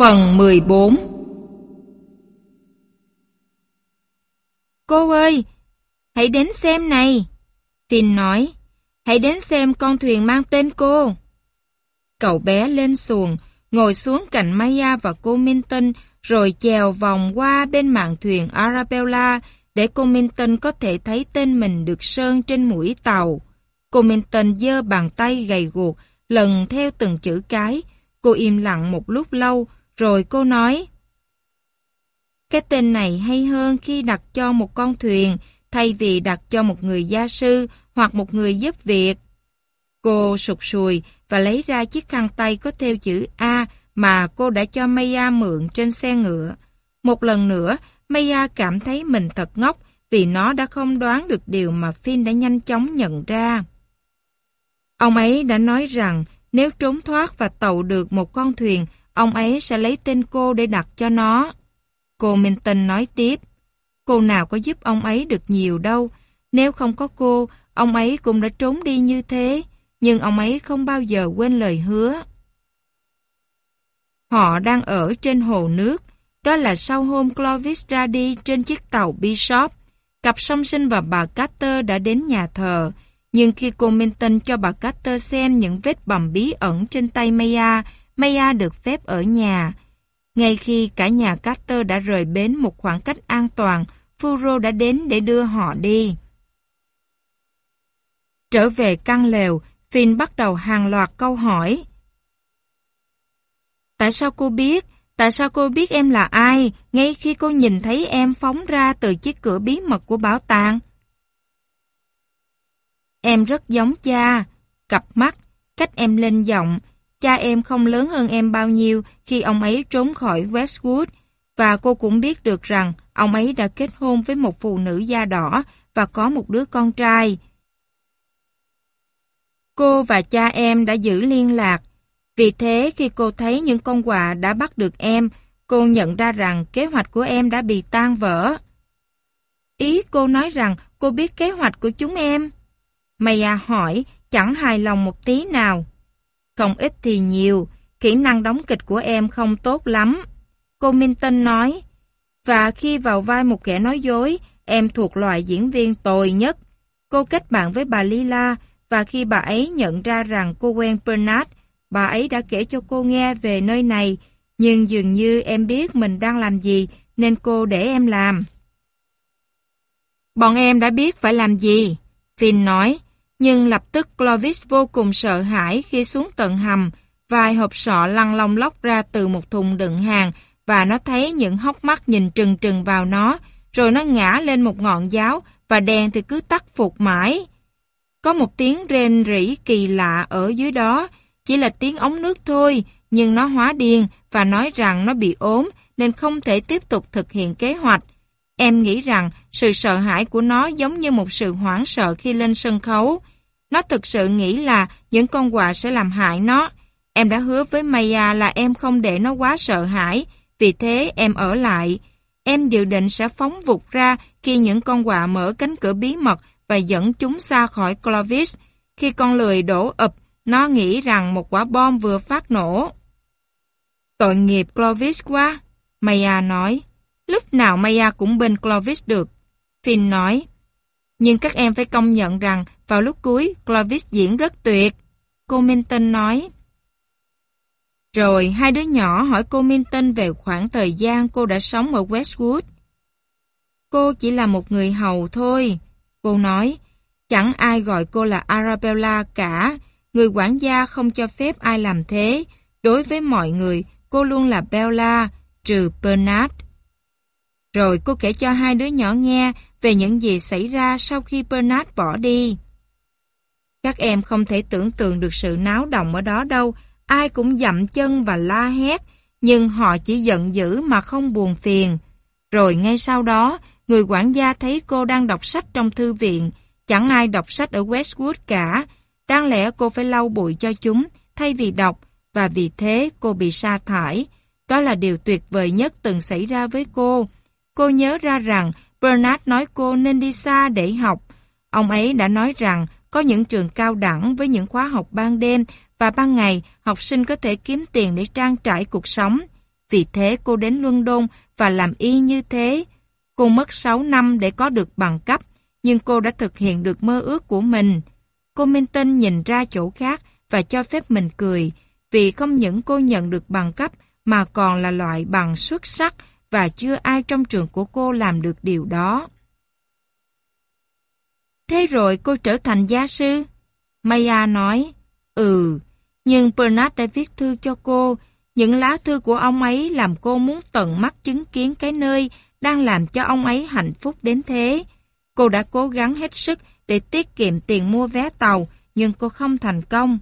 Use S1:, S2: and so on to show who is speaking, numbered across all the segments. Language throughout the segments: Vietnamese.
S1: Phần 14 Cô ơi, hãy đến xem này. Finn nói, hãy đến xem con thuyền mang tên cô. Cậu bé lên xuồng, ngồi xuống cạnh Maya và cô Minton rồi chèo vòng qua bên mạn thuyền Arabella để cô Minton có thể thấy tên mình được sơn trên mũi tàu. Cô Minton giơ bàn tay gầy guộc lần theo từng chữ cái. Cô im lặng một lúc lâu rồi cô nói, Cái tên này hay hơn khi đặt cho một con thuyền thay vì đặt cho một người gia sư hoặc một người giúp việc. Cô sụt sùi và lấy ra chiếc khăn tay có theo chữ A mà cô đã cho Maya mượn trên xe ngựa. Một lần nữa, Maya cảm thấy mình thật ngốc vì nó đã không đoán được điều mà Finn đã nhanh chóng nhận ra. Ông ấy đã nói rằng nếu trốn thoát và tàu được một con thuyền ông ấy sẽ lấy tên cô để đặt cho nó. Cô Minton nói tiếp, cô nào có giúp ông ấy được nhiều đâu, nếu không có cô, ông ấy cũng đã trốn đi như thế, nhưng ông ấy không bao giờ quên lời hứa. Họ đang ở trên hồ nước, đó là sau hôm Clovis ra đi trên chiếc tàu Bishop. Cặp song sinh và bà Carter đã đến nhà thờ, nhưng khi cô Minton cho bà Carter xem những vết bầm bí ẩn trên tay Maya, Maya được phép ở nhà. Ngay khi cả nhà Carter đã rời bến một khoảng cách an toàn, Furo đã đến để đưa họ đi. Trở về căn lều, Finn bắt đầu hàng loạt câu hỏi. Tại sao cô biết? Tại sao cô biết em là ai ngay khi cô nhìn thấy em phóng ra từ chiếc cửa bí mật của bảo tàng? Em rất giống cha, cặp mắt, cách em lên giọng, Cha em không lớn hơn em bao nhiêu khi ông ấy trốn khỏi Westwood và cô cũng biết được rằng ông ấy đã kết hôn với một phụ nữ da đỏ và có một đứa con trai. Cô và cha em đã giữ liên lạc. Vì thế khi cô thấy những con quà đã bắt được em, cô nhận ra rằng kế hoạch của em đã bị tan vỡ. Ý cô nói rằng cô biết kế hoạch của chúng em. Maya hỏi, chẳng hài lòng một tí nào không ít thì nhiều, kỹ năng đóng kịch của em không tốt lắm. Cô Minton nói, và khi vào vai một kẻ nói dối, em thuộc loại diễn viên tồi nhất. Cô kết bạn với bà Lila và khi bà ấy nhận ra rằng cô quen Bernard, bà ấy đã kể cho cô nghe về nơi này, nhưng dường như em biết mình đang làm gì nên cô để em làm. Bọn em đã biết phải làm gì, Finn nói nhưng lập tức Clovis vô cùng sợ hãi khi xuống tận hầm, vài hộp sọ lăn long lóc ra từ một thùng đựng hàng và nó thấy những hốc mắt nhìn trừng trừng vào nó, rồi nó ngã lên một ngọn giáo và đèn thì cứ tắt phục mãi. Có một tiếng rên rỉ kỳ lạ ở dưới đó, chỉ là tiếng ống nước thôi, nhưng nó hóa điên và nói rằng nó bị ốm nên không thể tiếp tục thực hiện kế hoạch. Em nghĩ rằng sự sợ hãi của nó giống như một sự hoảng sợ khi lên sân khấu. Nó thực sự nghĩ là những con quạ sẽ làm hại nó. Em đã hứa với Maya là em không để nó quá sợ hãi, vì thế em ở lại. Em dự định sẽ phóng vụt ra khi những con quạ mở cánh cửa bí mật và dẫn chúng xa khỏi Clovis. Khi con lười đổ ập, nó nghĩ rằng một quả bom vừa phát nổ. Tội nghiệp Clovis quá, Maya nói lúc nào Maya cũng bên Clovis được. Finn nói, nhưng các em phải công nhận rằng vào lúc cuối Clovis diễn rất tuyệt. Cô Minton nói, rồi hai đứa nhỏ hỏi cô Minton về khoảng thời gian cô đã sống ở Westwood. Cô chỉ là một người hầu thôi. Cô nói, chẳng ai gọi cô là Arabella cả. Người quản gia không cho phép ai làm thế. Đối với mọi người, cô luôn là Bella, trừ Bernard. Rồi cô kể cho hai đứa nhỏ nghe về những gì xảy ra sau khi Bernard bỏ đi. Các em không thể tưởng tượng được sự náo động ở đó đâu, ai cũng dậm chân và la hét, nhưng họ chỉ giận dữ mà không buồn phiền. Rồi ngay sau đó, người quản gia thấy cô đang đọc sách trong thư viện, chẳng ai đọc sách ở Westwood cả, đáng lẽ cô phải lau bụi cho chúng thay vì đọc và vì thế cô bị sa thải. Đó là điều tuyệt vời nhất từng xảy ra với cô. Cô nhớ ra rằng Bernard nói cô nên đi xa để học. Ông ấy đã nói rằng có những trường cao đẳng với những khóa học ban đêm và ban ngày học sinh có thể kiếm tiền để trang trải cuộc sống. Vì thế cô đến London và làm y như thế. Cô mất 6 năm để có được bằng cấp, nhưng cô đã thực hiện được mơ ước của mình. Cô Minton nhìn ra chỗ khác và cho phép mình cười, vì không những cô nhận được bằng cấp mà còn là loại bằng xuất sắc và chưa ai trong trường của cô làm được điều đó. Thế rồi cô trở thành gia sư? Maya nói, ừ, nhưng Bernard đã viết thư cho cô. Những lá thư của ông ấy làm cô muốn tận mắt chứng kiến cái nơi đang làm cho ông ấy hạnh phúc đến thế. Cô đã cố gắng hết sức để tiết kiệm tiền mua vé tàu, nhưng cô không thành công.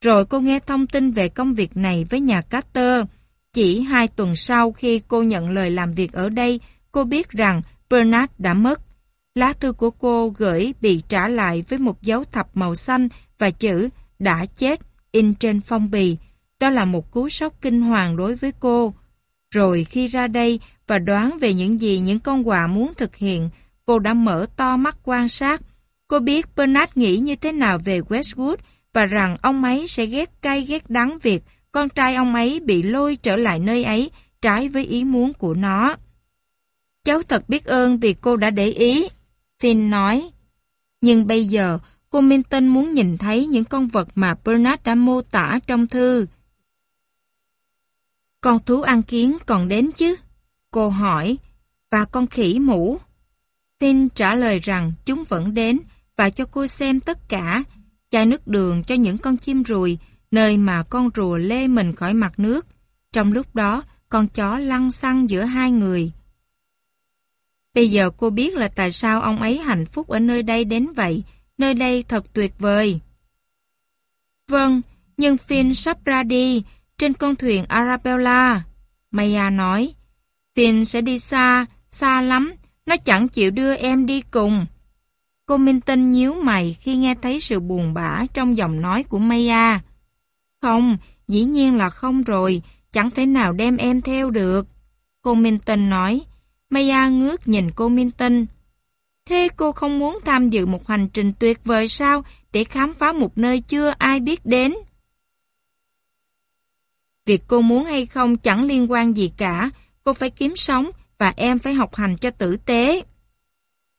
S1: Rồi cô nghe thông tin về công việc này với nhà Carter. Chỉ hai tuần sau khi cô nhận lời làm việc ở đây, cô biết rằng Bernard đã mất. Lá thư của cô gửi bị trả lại với một dấu thập màu xanh và chữ đã chết in trên phong bì. Đó là một cú sốc kinh hoàng đối với cô. Rồi khi ra đây và đoán về những gì những con quà muốn thực hiện, cô đã mở to mắt quan sát. Cô biết Bernard nghĩ như thế nào về Westwood và rằng ông ấy sẽ ghét cay ghét đắng việc con trai ông ấy bị lôi trở lại nơi ấy trái với ý muốn của nó. Cháu thật biết ơn vì cô đã để ý, Finn nói. Nhưng bây giờ, cô Minton muốn nhìn thấy những con vật mà Bernard đã mô tả trong thư. Con thú ăn kiến còn đến chứ? Cô hỏi. Và con khỉ mũ? Finn trả lời rằng chúng vẫn đến và cho cô xem tất cả. Chai nước đường cho những con chim ruồi, nơi mà con rùa lê mình khỏi mặt nước. Trong lúc đó, con chó lăn xăng giữa hai người. Bây giờ cô biết là tại sao ông ấy hạnh phúc ở nơi đây đến vậy. Nơi đây thật tuyệt vời. Vâng, nhưng Finn sắp ra đi trên con thuyền Arabella. Maya nói, Finn sẽ đi xa, xa lắm, nó chẳng chịu đưa em đi cùng. Cô Minh Tinh nhíu mày khi nghe thấy sự buồn bã trong giọng nói của Maya. Không, dĩ nhiên là không rồi, chẳng thể nào đem em theo được. Cô Minton nói. Maya ngước nhìn cô Minton. Thế cô không muốn tham dự một hành trình tuyệt vời sao để khám phá một nơi chưa ai biết đến? Việc cô muốn hay không chẳng liên quan gì cả. Cô phải kiếm sống và em phải học hành cho tử tế.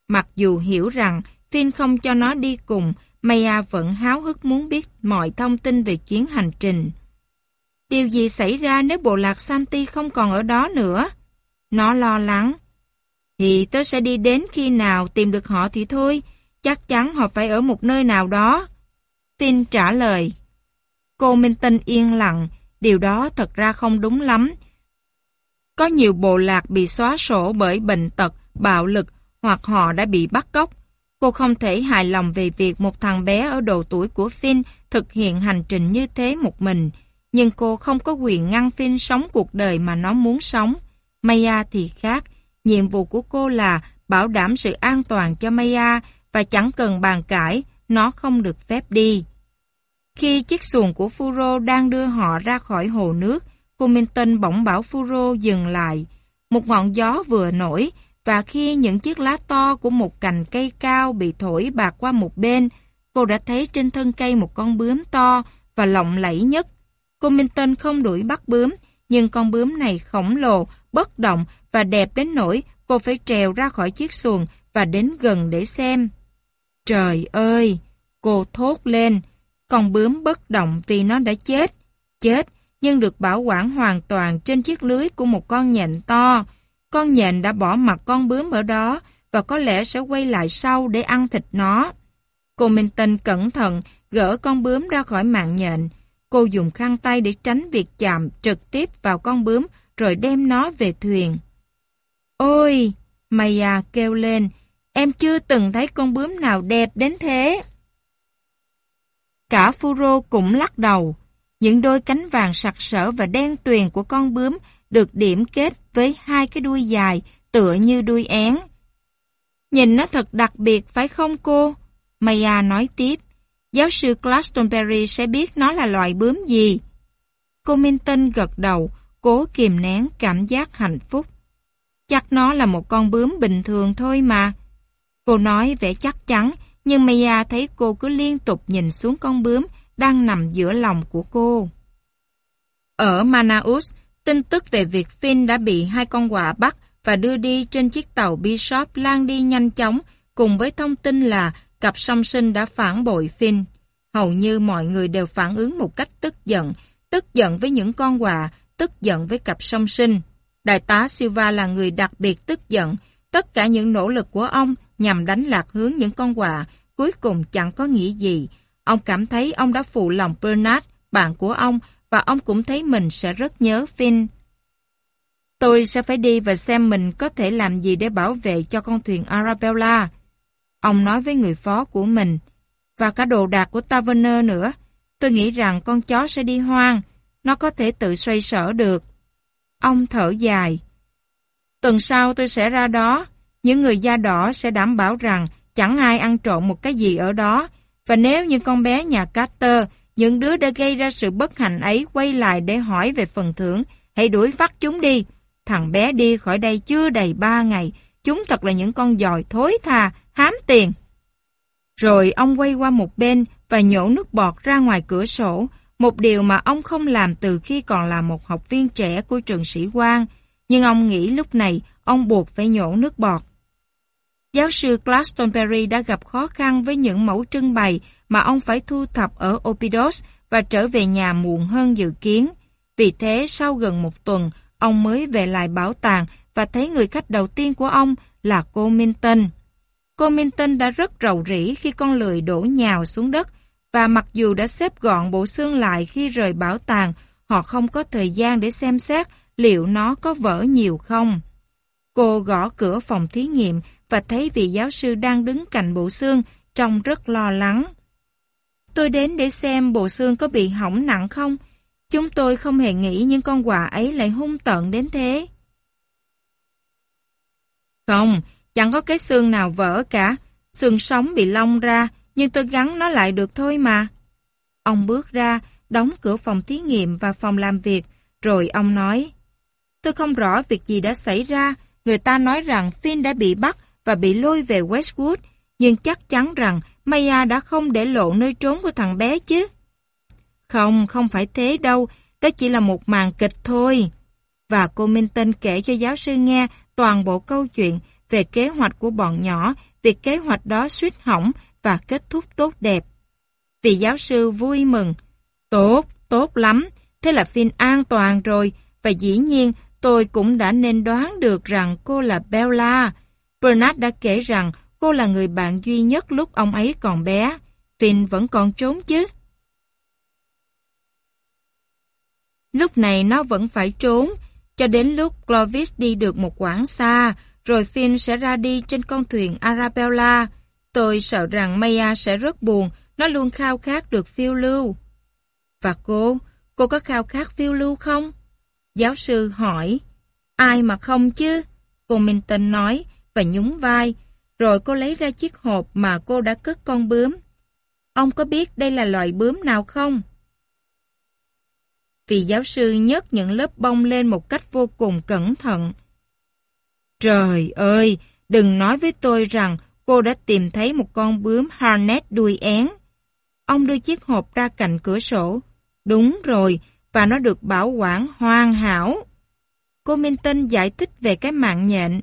S1: Mặc dù hiểu rằng Finn không cho nó đi cùng, Maya vẫn háo hức muốn biết mọi thông tin về chuyến hành trình. Điều gì xảy ra nếu bộ lạc Santi không còn ở đó nữa? Nó lo lắng. Thì tôi sẽ đi đến khi nào tìm được họ thì thôi, chắc chắn họ phải ở một nơi nào đó. Finn trả lời. Cô Minh Tinh yên lặng, điều đó thật ra không đúng lắm. Có nhiều bộ lạc bị xóa sổ bởi bệnh tật, bạo lực hoặc họ đã bị bắt cóc Cô không thể hài lòng về việc một thằng bé ở độ tuổi của Finn thực hiện hành trình như thế một mình. Nhưng cô không có quyền ngăn Finn sống cuộc đời mà nó muốn sống. Maya thì khác. Nhiệm vụ của cô là bảo đảm sự an toàn cho Maya và chẳng cần bàn cãi, nó không được phép đi. Khi chiếc xuồng của Furo đang đưa họ ra khỏi hồ nước, cô Minton bỗng bảo Furo dừng lại. Một ngọn gió vừa nổi, và khi những chiếc lá to của một cành cây cao bị thổi bạc qua một bên, cô đã thấy trên thân cây một con bướm to và lộng lẫy nhất. Cô Minton không đuổi bắt bướm, nhưng con bướm này khổng lồ, bất động và đẹp đến nỗi cô phải trèo ra khỏi chiếc xuồng và đến gần để xem. Trời ơi! Cô thốt lên. Con bướm bất động vì nó đã chết. Chết, nhưng được bảo quản hoàn toàn trên chiếc lưới của một con nhện to con nhện đã bỏ mặt con bướm ở đó và có lẽ sẽ quay lại sau để ăn thịt nó. Cô Minh Tinh cẩn thận gỡ con bướm ra khỏi mạng nhện. Cô dùng khăn tay để tránh việc chạm trực tiếp vào con bướm rồi đem nó về thuyền. Ôi! maya à, kêu lên, em chưa từng thấy con bướm nào đẹp đến thế. Cả Furo cũng lắc đầu. Những đôi cánh vàng sặc sỡ và đen tuyền của con bướm được điểm kết với hai cái đuôi dài tựa như đuôi én. Nhìn nó thật đặc biệt phải không cô? Maya nói tiếp. Giáo sư Glastonbury sẽ biết nó là loài bướm gì. Cô Minton gật đầu, cố kìm nén cảm giác hạnh phúc. Chắc nó là một con bướm bình thường thôi mà. Cô nói vẻ chắc chắn, nhưng Maya thấy cô cứ liên tục nhìn xuống con bướm đang nằm giữa lòng của cô. Ở Manaus, Tin tức về việc Finn đã bị hai con quạ bắt và đưa đi trên chiếc tàu Bishop lan đi nhanh chóng cùng với thông tin là cặp song sinh đã phản bội Finn. Hầu như mọi người đều phản ứng một cách tức giận, tức giận với những con quạ, tức giận với cặp song sinh. Đại tá Silva là người đặc biệt tức giận, tất cả những nỗ lực của ông nhằm đánh lạc hướng những con quạ cuối cùng chẳng có nghĩa gì. Ông cảm thấy ông đã phụ lòng Bernard, bạn của ông và ông cũng thấy mình sẽ rất nhớ Finn. Tôi sẽ phải đi và xem mình có thể làm gì để bảo vệ cho con thuyền Arabella. Ông nói với người phó của mình. Và cả đồ đạc của Taverner nữa. Tôi nghĩ rằng con chó sẽ đi hoang. Nó có thể tự xoay sở được. Ông thở dài. Tuần sau tôi sẽ ra đó. Những người da đỏ sẽ đảm bảo rằng chẳng ai ăn trộn một cái gì ở đó. Và nếu như con bé nhà Carter những đứa đã gây ra sự bất hạnh ấy quay lại để hỏi về phần thưởng, hãy đuổi phát chúng đi. Thằng bé đi khỏi đây chưa đầy ba ngày, chúng thật là những con giòi thối tha, hám tiền. Rồi ông quay qua một bên và nhổ nước bọt ra ngoài cửa sổ, một điều mà ông không làm từ khi còn là một học viên trẻ của trường sĩ quan. Nhưng ông nghĩ lúc này ông buộc phải nhổ nước bọt. Giáo sư Glastonbury đã gặp khó khăn với những mẫu trưng bày mà ông phải thu thập ở Opidos và trở về nhà muộn hơn dự kiến. Vì thế, sau gần một tuần, ông mới về lại bảo tàng và thấy người khách đầu tiên của ông là cô Minton. Cô Minton đã rất rầu rĩ khi con lười đổ nhào xuống đất và mặc dù đã xếp gọn bộ xương lại khi rời bảo tàng, họ không có thời gian để xem xét liệu nó có vỡ nhiều không. Cô gõ cửa phòng thí nghiệm và thấy vị giáo sư đang đứng cạnh bộ xương, trông rất lo lắng. Tôi đến để xem bộ xương có bị hỏng nặng không. Chúng tôi không hề nghĩ những con quà ấy lại hung tận đến thế. Không, chẳng có cái xương nào vỡ cả. Xương sống bị lông ra, nhưng tôi gắn nó lại được thôi mà. Ông bước ra, đóng cửa phòng thí nghiệm và phòng làm việc, rồi ông nói Tôi không rõ việc gì đã xảy ra, Người ta nói rằng Finn đã bị bắt và bị lôi về Westwood, nhưng chắc chắn rằng Maya đã không để lộ nơi trốn của thằng bé chứ. Không, không phải thế đâu, đó chỉ là một màn kịch thôi. Và cô Minton kể cho giáo sư nghe toàn bộ câu chuyện về kế hoạch của bọn nhỏ, việc kế hoạch đó suýt hỏng và kết thúc tốt đẹp. Vì giáo sư vui mừng. Tốt, tốt lắm, thế là Finn an toàn rồi, và dĩ nhiên Tôi cũng đã nên đoán được rằng cô là Bella. Bernard đã kể rằng cô là người bạn duy nhất lúc ông ấy còn bé. Finn vẫn còn trốn chứ. Lúc này nó vẫn phải trốn, cho đến lúc Clovis đi được một quãng xa, rồi Finn sẽ ra đi trên con thuyền Arabella. Tôi sợ rằng Maya sẽ rất buồn, nó luôn khao khát được phiêu lưu. Và cô, cô có khao khát phiêu lưu không? Giáo sư hỏi, ai mà không chứ? Cô Minh Tinh nói và nhún vai, rồi cô lấy ra chiếc hộp mà cô đã cất con bướm. Ông có biết đây là loài bướm nào không? Vì giáo sư nhấc những lớp bông lên một cách vô cùng cẩn thận. Trời ơi, đừng nói với tôi rằng cô đã tìm thấy một con bướm harness đuôi én. Ông đưa chiếc hộp ra cạnh cửa sổ. Đúng rồi, và nó được bảo quản hoàn hảo. Cô Minton giải thích về cái mạng nhện.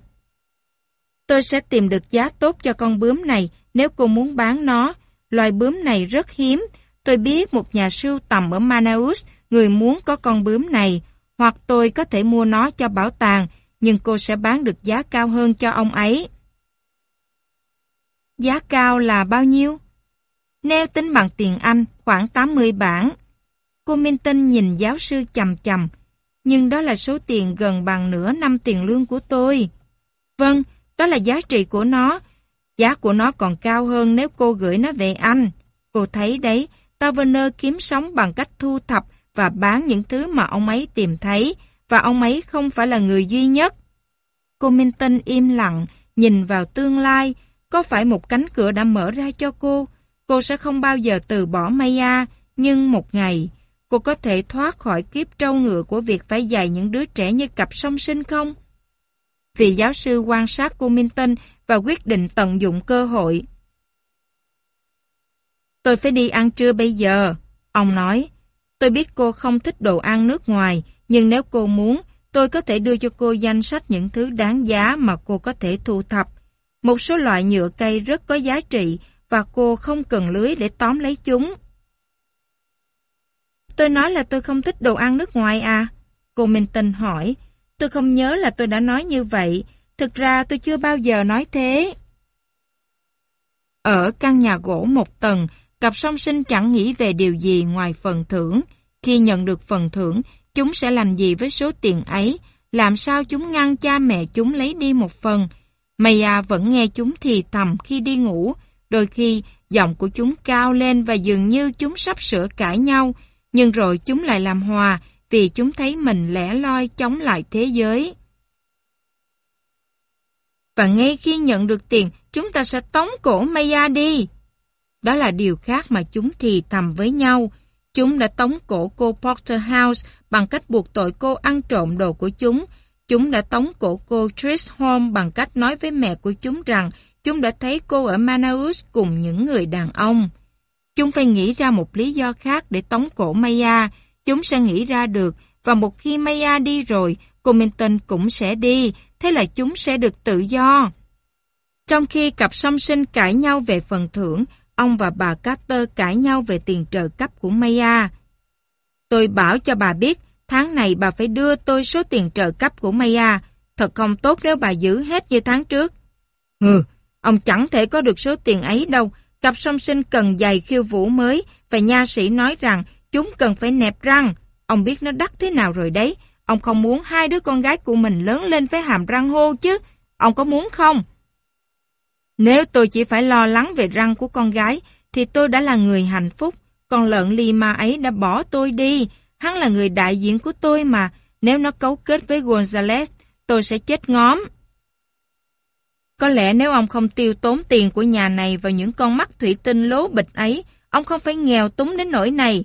S1: Tôi sẽ tìm được giá tốt cho con bướm này nếu cô muốn bán nó. Loài bướm này rất hiếm. Tôi biết một nhà sưu tầm ở Manaus, người muốn có con bướm này, hoặc tôi có thể mua nó cho bảo tàng, nhưng cô sẽ bán được giá cao hơn cho ông ấy. Giá cao là bao nhiêu? Nếu tính bằng tiền Anh, khoảng 80 bảng. Cô Minh Tinh nhìn giáo sư chầm chầm. Nhưng đó là số tiền gần bằng nửa năm tiền lương của tôi. Vâng, đó là giá trị của nó. Giá của nó còn cao hơn nếu cô gửi nó về anh. Cô thấy đấy, Taverner kiếm sống bằng cách thu thập và bán những thứ mà ông ấy tìm thấy và ông ấy không phải là người duy nhất. Cô Minh Tinh im lặng, nhìn vào tương lai, có phải một cánh cửa đã mở ra cho cô? Cô sẽ không bao giờ từ bỏ Maya, nhưng một ngày, cô có thể thoát khỏi kiếp trâu ngựa của việc phải dạy những đứa trẻ như cặp song sinh không? Vị giáo sư quan sát cô Minton và quyết định tận dụng cơ hội. Tôi phải đi ăn trưa bây giờ, ông nói. Tôi biết cô không thích đồ ăn nước ngoài, nhưng nếu cô muốn, tôi có thể đưa cho cô danh sách những thứ đáng giá mà cô có thể thu thập. Một số loại nhựa cây rất có giá trị và cô không cần lưới để tóm lấy chúng. Tôi nói là tôi không thích đồ ăn nước ngoài à? Cô Minh Tinh hỏi. Tôi không nhớ là tôi đã nói như vậy. Thực ra tôi chưa bao giờ nói thế. Ở căn nhà gỗ một tầng, cặp song sinh chẳng nghĩ về điều gì ngoài phần thưởng. Khi nhận được phần thưởng, chúng sẽ làm gì với số tiền ấy? Làm sao chúng ngăn cha mẹ chúng lấy đi một phần? Maya vẫn nghe chúng thì thầm khi đi ngủ. Đôi khi, giọng của chúng cao lên và dường như chúng sắp sửa cãi nhau nhưng rồi chúng lại làm hòa vì chúng thấy mình lẻ loi chống lại thế giới. Và ngay khi nhận được tiền, chúng ta sẽ tống cổ Maya đi. Đó là điều khác mà chúng thì thầm với nhau. Chúng đã tống cổ cô Porterhouse bằng cách buộc tội cô ăn trộm đồ của chúng. Chúng đã tống cổ cô Trish Holmes bằng cách nói với mẹ của chúng rằng chúng đã thấy cô ở Manaus cùng những người đàn ông. Chúng phải nghĩ ra một lý do khác để tống cổ Maya. Chúng sẽ nghĩ ra được và một khi Maya đi rồi, Covington cũng sẽ đi, thế là chúng sẽ được tự do. Trong khi cặp song sinh cãi nhau về phần thưởng, ông và bà Carter cãi nhau về tiền trợ cấp của Maya. Tôi bảo cho bà biết, tháng này bà phải đưa tôi số tiền trợ cấp của Maya. Thật không tốt nếu bà giữ hết như tháng trước. Hừ, ông chẳng thể có được số tiền ấy đâu, Cặp song sinh cần giày khiêu vũ mới và nha sĩ nói rằng chúng cần phải nẹp răng. Ông biết nó đắt thế nào rồi đấy. Ông không muốn hai đứa con gái của mình lớn lên với hàm răng hô chứ. Ông có muốn không? Nếu tôi chỉ phải lo lắng về răng của con gái thì tôi đã là người hạnh phúc. Con lợn Lima ấy đã bỏ tôi đi. Hắn là người đại diện của tôi mà. Nếu nó cấu kết với Gonzales, tôi sẽ chết ngóm. Có lẽ nếu ông không tiêu tốn tiền của nhà này vào những con mắt thủy tinh lố bịch ấy, ông không phải nghèo túng đến nỗi này.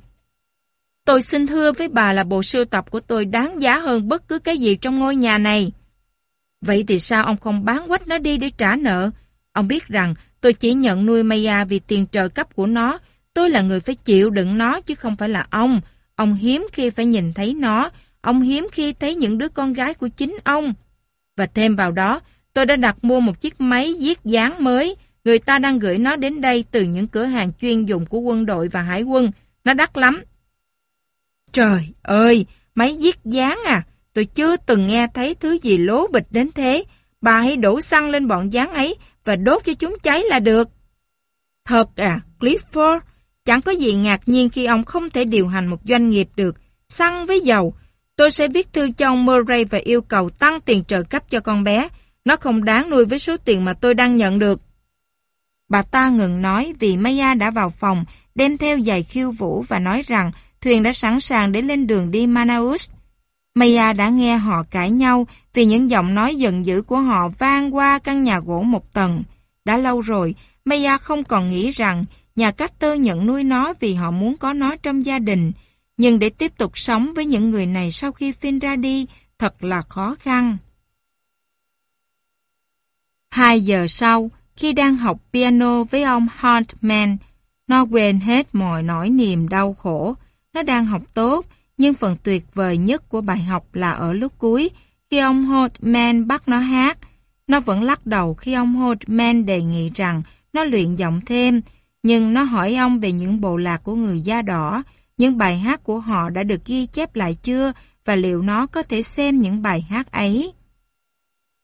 S1: Tôi xin thưa với bà là bộ sưu tập của tôi đáng giá hơn bất cứ cái gì trong ngôi nhà này. Vậy thì sao ông không bán quách nó đi để trả nợ? Ông biết rằng tôi chỉ nhận nuôi Maya vì tiền trợ cấp của nó. Tôi là người phải chịu đựng nó chứ không phải là ông. Ông hiếm khi phải nhìn thấy nó. Ông hiếm khi thấy những đứa con gái của chính ông. Và thêm vào đó, Tôi đã đặt mua một chiếc máy giết dán mới. Người ta đang gửi nó đến đây từ những cửa hàng chuyên dùng của quân đội và hải quân. Nó đắt lắm. Trời ơi, máy giết dán à. Tôi chưa từng nghe thấy thứ gì lố bịch đến thế. Bà hãy đổ xăng lên bọn dán ấy và đốt cho chúng cháy là được. Thật à, Clifford, chẳng có gì ngạc nhiên khi ông không thể điều hành một doanh nghiệp được. Xăng với dầu, tôi sẽ viết thư cho ông Murray và yêu cầu tăng tiền trợ cấp cho con bé. Nó không đáng nuôi với số tiền mà tôi đang nhận được. Bà ta ngừng nói vì Maya đã vào phòng, đem theo giày khiêu vũ và nói rằng thuyền đã sẵn sàng để lên đường đi Manaus. Maya đã nghe họ cãi nhau vì những giọng nói giận dữ của họ vang qua căn nhà gỗ một tầng. Đã lâu rồi, Maya không còn nghĩ rằng nhà cách tơ nhận nuôi nó vì họ muốn có nó trong gia đình. Nhưng để tiếp tục sống với những người này sau khi Finn ra đi thật là khó khăn hai giờ sau, khi đang học piano với ông Hartman, nó quên hết mọi nỗi niềm đau khổ. Nó đang học tốt, nhưng phần tuyệt vời nhất của bài học là ở lúc cuối, khi ông Hartman bắt nó hát. Nó vẫn lắc đầu khi ông Hartman đề nghị rằng nó luyện giọng thêm, nhưng nó hỏi ông về những bộ lạc của người da đỏ, những bài hát của họ đã được ghi chép lại chưa và liệu nó có thể xem những bài hát ấy.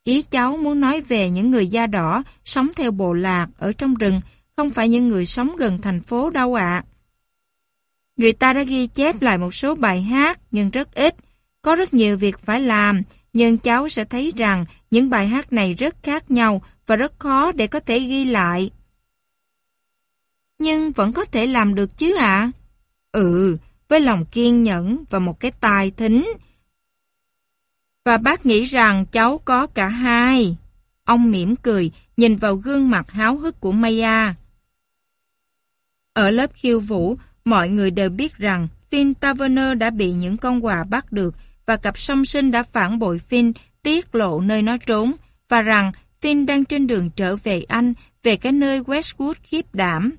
S1: Ý cháu muốn nói về những người da đỏ sống theo bộ lạc ở trong rừng, không phải những người sống gần thành phố đâu ạ. Người ta đã ghi chép lại một số bài hát nhưng rất ít. Có rất nhiều việc phải làm, nhưng cháu sẽ thấy rằng những bài hát này rất khác nhau và rất khó để có thể ghi lại. Nhưng vẫn có thể làm được chứ ạ? Ừ, với lòng kiên nhẫn và một cái tài thính, và bác nghĩ rằng cháu có cả hai. Ông mỉm cười, nhìn vào gương mặt háo hức của Maya. Ở lớp khiêu vũ, mọi người đều biết rằng Finn Taverner đã bị những con quà bắt được và cặp song sinh đã phản bội Finn tiết lộ nơi nó trốn và rằng Finn đang trên đường trở về Anh về cái nơi Westwood khiếp đảm.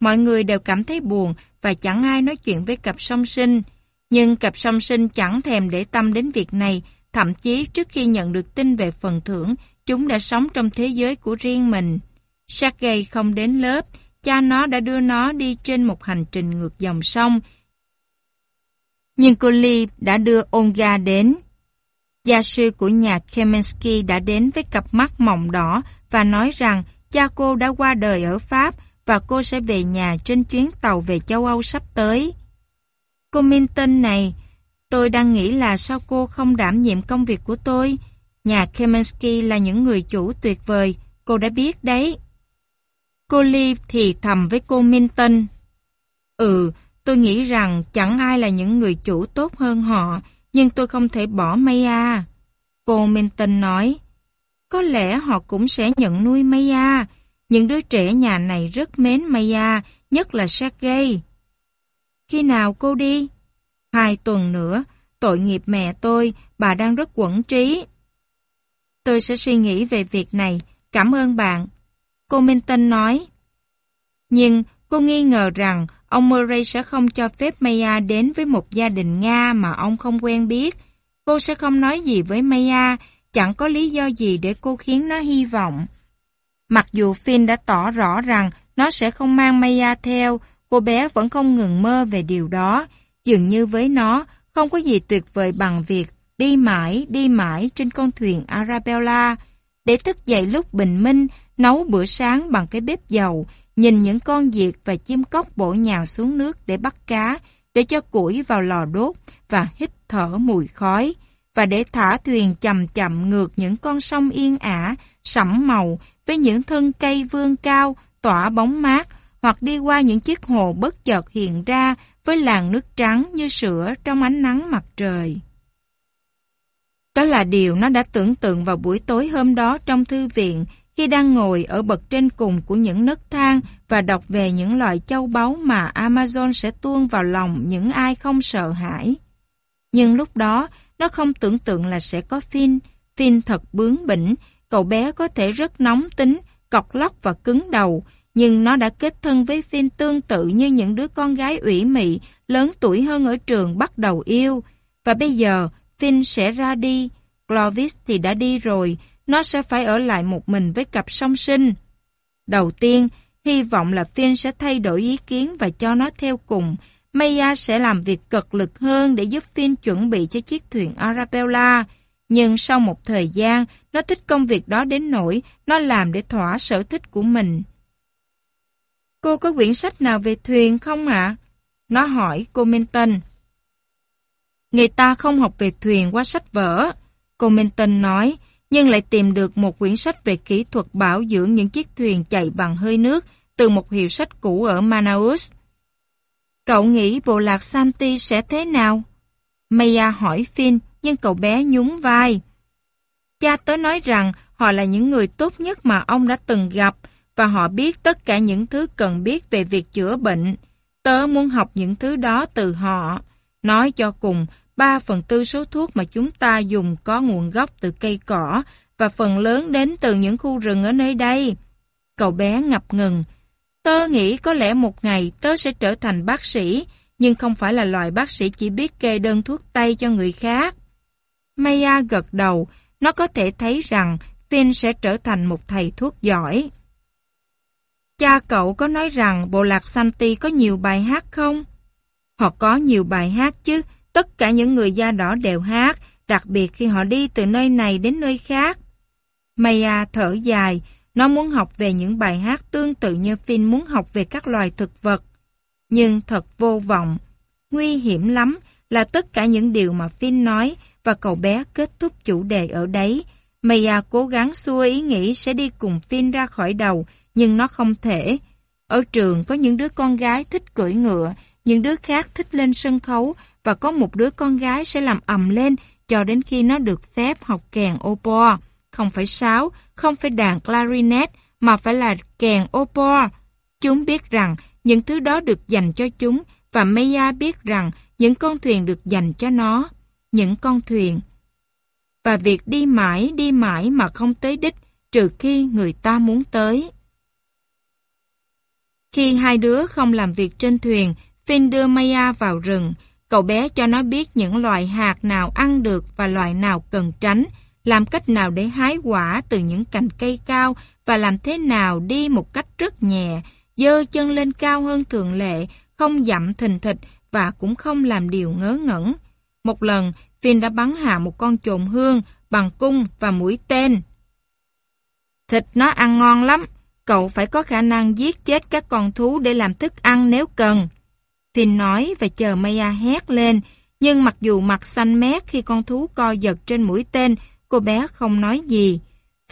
S1: Mọi người đều cảm thấy buồn và chẳng ai nói chuyện với cặp song sinh. Nhưng cặp song sinh chẳng thèm để tâm đến việc này Thậm chí trước khi nhận được tin về phần thưởng, chúng đã sống trong thế giới của riêng mình. Sergei không đến lớp, cha nó đã đưa nó đi trên một hành trình ngược dòng sông. Nhưng cô Lee đã đưa Olga đến. Gia sư của nhà Kemensky đã đến với cặp mắt mỏng đỏ và nói rằng cha cô đã qua đời ở Pháp và cô sẽ về nhà trên chuyến tàu về châu Âu sắp tới. Cô Minton này, Tôi đang nghĩ là sao cô không đảm nhiệm công việc của tôi? Nhà Kemensky là những người chủ tuyệt vời, cô đã biết đấy. Cô Lee thì thầm với cô Minton. Ừ, tôi nghĩ rằng chẳng ai là những người chủ tốt hơn họ, nhưng tôi không thể bỏ Maya. Cô Minton nói, có lẽ họ cũng sẽ nhận nuôi Maya. Những đứa trẻ nhà này rất mến Maya, nhất là Sergei. Khi nào cô đi? Hai tuần nữa, tội nghiệp mẹ tôi, bà đang rất quẩn trí. Tôi sẽ suy nghĩ về việc này, cảm ơn bạn. Cô Minh tân nói. Nhưng cô nghi ngờ rằng ông Murray sẽ không cho phép Maya đến với một gia đình Nga mà ông không quen biết. Cô sẽ không nói gì với Maya, chẳng có lý do gì để cô khiến nó hy vọng. Mặc dù Finn đã tỏ rõ rằng nó sẽ không mang Maya theo, cô bé vẫn không ngừng mơ về điều đó, Dường như với nó, không có gì tuyệt vời bằng việc đi mãi, đi mãi trên con thuyền Arabella, để thức dậy lúc bình minh, nấu bữa sáng bằng cái bếp dầu, nhìn những con diệt và chim cóc bổ nhào xuống nước để bắt cá, để cho củi vào lò đốt và hít thở mùi khói, và để thả thuyền chậm chậm ngược những con sông yên ả, sẫm màu với những thân cây vươn cao, tỏa bóng mát, hoặc đi qua những chiếc hồ bất chợt hiện ra với làn nước trắng như sữa trong ánh nắng mặt trời. Đó là điều nó đã tưởng tượng vào buổi tối hôm đó trong thư viện khi đang ngồi ở bậc trên cùng của những nấc thang và đọc về những loại châu báu mà Amazon sẽ tuôn vào lòng những ai không sợ hãi. Nhưng lúc đó, nó không tưởng tượng là sẽ có Finn. Finn thật bướng bỉnh, cậu bé có thể rất nóng tính, cọc lóc và cứng đầu, nhưng nó đã kết thân với Finn tương tự như những đứa con gái ủy mị lớn tuổi hơn ở trường bắt đầu yêu. Và bây giờ, Finn sẽ ra đi, Clovis thì đã đi rồi, nó sẽ phải ở lại một mình với cặp song sinh. Đầu tiên, hy vọng là Finn sẽ thay đổi ý kiến và cho nó theo cùng. Maya sẽ làm việc cực lực hơn để giúp Finn chuẩn bị cho chiếc thuyền Arabella. Nhưng sau một thời gian, nó thích công việc đó đến nỗi nó làm để thỏa sở thích của mình cô có quyển sách nào về thuyền không ạ? À? Nó hỏi cô Minton. Người ta không học về thuyền qua sách vở. Cô Minton nói, nhưng lại tìm được một quyển sách về kỹ thuật bảo dưỡng những chiếc thuyền chạy bằng hơi nước từ một hiệu sách cũ ở Manaus. Cậu nghĩ bộ lạc Santi sẽ thế nào? Maya hỏi Finn, nhưng cậu bé nhún vai. Cha tớ nói rằng họ là những người tốt nhất mà ông đã từng gặp, và họ biết tất cả những thứ cần biết về việc chữa bệnh. Tớ muốn học những thứ đó từ họ. Nói cho cùng, 3 phần tư số thuốc mà chúng ta dùng có nguồn gốc từ cây cỏ và phần lớn đến từ những khu rừng ở nơi đây. Cậu bé ngập ngừng. Tớ nghĩ có lẽ một ngày tớ sẽ trở thành bác sĩ, nhưng không phải là loại bác sĩ chỉ biết kê đơn thuốc tây cho người khác. Maya gật đầu, nó có thể thấy rằng Finn sẽ trở thành một thầy thuốc giỏi. Cha cậu có nói rằng bộ lạc Santi có nhiều bài hát không? Họ có nhiều bài hát chứ, tất cả những người da đỏ đều hát, đặc biệt khi họ đi từ nơi này đến nơi khác. Maya thở dài, nó muốn học về những bài hát tương tự như Finn muốn học về các loài thực vật. Nhưng thật vô vọng, nguy hiểm lắm là tất cả những điều mà Finn nói và cậu bé kết thúc chủ đề ở đấy. Maya cố gắng xua ý nghĩ sẽ đi cùng Finn ra khỏi đầu nhưng nó không thể. Ở trường có những đứa con gái thích cưỡi ngựa, những đứa khác thích lên sân khấu và có một đứa con gái sẽ làm ầm lên cho đến khi nó được phép học kèn oboe. Không phải sáo, không phải đàn clarinet mà phải là kèn oboe. Chúng biết rằng những thứ đó được dành cho chúng và Maya biết rằng những con thuyền được dành cho nó, những con thuyền. Và việc đi mãi, đi mãi mà không tới đích trừ khi người ta muốn tới. Khi hai đứa không làm việc trên thuyền, Finn đưa Maya vào rừng. Cậu bé cho nó biết những loại hạt nào ăn được và loại nào cần tránh, làm cách nào để hái quả từ những cành cây cao và làm thế nào đi một cách rất nhẹ, dơ chân lên cao hơn thường lệ, không dặm thình thịch và cũng không làm điều ngớ ngẩn. Một lần, Finn đã bắn hạ một con trồn hương bằng cung và mũi tên. Thịt nó ăn ngon lắm, cậu phải có khả năng giết chết các con thú để làm thức ăn nếu cần. Finn nói và chờ Maya hét lên, nhưng mặc dù mặt xanh mét khi con thú co giật trên mũi tên, cô bé không nói gì.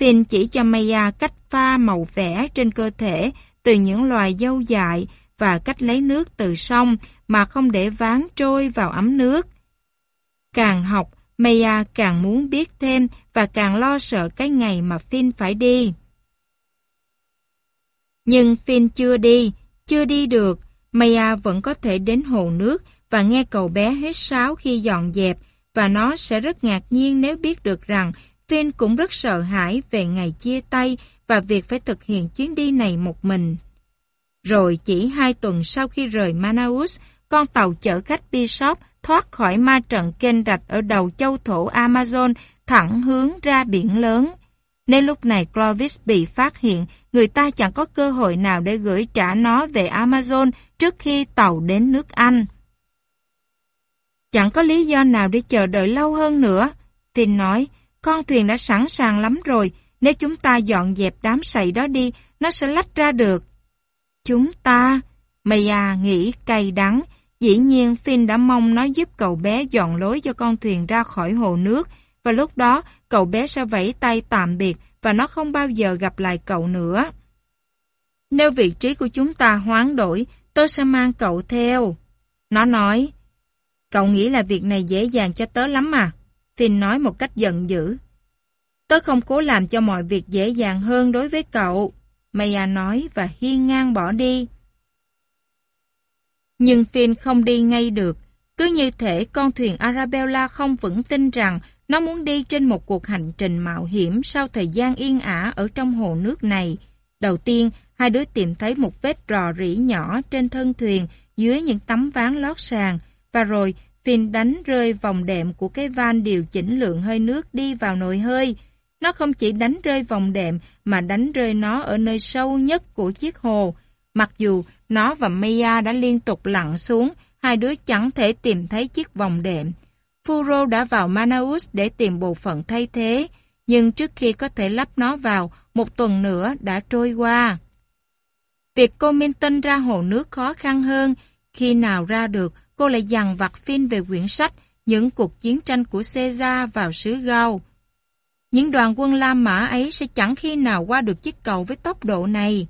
S1: Finn chỉ cho Maya cách pha màu vẽ trên cơ thể từ những loài dâu dại và cách lấy nước từ sông mà không để ván trôi vào ấm nước. Càng học, Maya càng muốn biết thêm và càng lo sợ cái ngày mà Finn phải đi. Nhưng Finn chưa đi, chưa đi được. Maya vẫn có thể đến hồ nước và nghe cậu bé hết sáo khi dọn dẹp và nó sẽ rất ngạc nhiên nếu biết được rằng Finn cũng rất sợ hãi về ngày chia tay và việc phải thực hiện chuyến đi này một mình. Rồi chỉ hai tuần sau khi rời Manaus, con tàu chở khách Bishop thoát khỏi ma trận kênh rạch ở đầu châu thổ Amazon thẳng hướng ra biển lớn. Nên lúc này Clovis bị phát hiện, người ta chẳng có cơ hội nào để gửi trả nó về Amazon trước khi tàu đến nước Anh. Chẳng có lý do nào để chờ đợi lâu hơn nữa. Finn nói, con thuyền đã sẵn sàng lắm rồi, nếu chúng ta dọn dẹp đám sậy đó đi, nó sẽ lách ra được. Chúng ta... Maya nghĩ cay đắng, dĩ nhiên Finn đã mong nó giúp cậu bé dọn lối cho con thuyền ra khỏi hồ nước, và lúc đó, cậu bé sẽ vẫy tay tạm biệt và nó không bao giờ gặp lại cậu nữa. Nếu vị trí của chúng ta hoán đổi, tớ sẽ mang cậu theo. Nó nói, cậu nghĩ là việc này dễ dàng cho tớ lắm mà. Finn nói một cách giận dữ. Tớ không cố làm cho mọi việc dễ dàng hơn đối với cậu. Maya nói và hiên ngang bỏ đi. Nhưng Finn không đi ngay được. Cứ như thể con thuyền Arabella không vững tin rằng nó muốn đi trên một cuộc hành trình mạo hiểm sau thời gian yên ả ở trong hồ nước này. Đầu tiên, hai đứa tìm thấy một vết rò rỉ nhỏ trên thân thuyền dưới những tấm ván lót sàn và rồi Finn đánh rơi vòng đệm của cái van điều chỉnh lượng hơi nước đi vào nồi hơi. Nó không chỉ đánh rơi vòng đệm mà đánh rơi nó ở nơi sâu nhất của chiếc hồ. Mặc dù nó và Mia đã liên tục lặn xuống hai đứa chẳng thể tìm thấy chiếc vòng đệm. Furo đã vào Manaus để tìm bộ phận thay thế, nhưng trước khi có thể lắp nó vào, một tuần nữa đã trôi qua. Việc cô Minton ra hồ nước khó khăn hơn, khi nào ra được, cô lại dằn vặt phim về quyển sách những cuộc chiến tranh của Caesar vào xứ Gao. Những đoàn quân La Mã ấy sẽ chẳng khi nào qua được chiếc cầu với tốc độ này.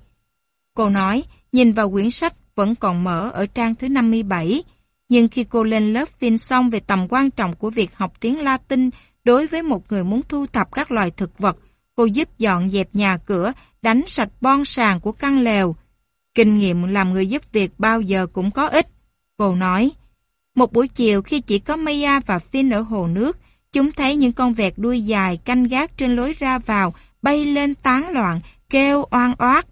S1: Cô nói, nhìn vào quyển sách vẫn còn mở ở trang thứ 57, nhưng khi cô lên lớp Vin xong về tầm quan trọng của việc học tiếng Latin đối với một người muốn thu thập các loài thực vật, cô giúp dọn dẹp nhà cửa, đánh sạch bon sàn của căn lều. Kinh nghiệm làm người giúp việc bao giờ cũng có ích. Cô nói, một buổi chiều khi chỉ có Maya và Finn ở hồ nước, chúng thấy những con vẹt đuôi dài canh gác trên lối ra vào bay lên tán loạn, kêu oan oát.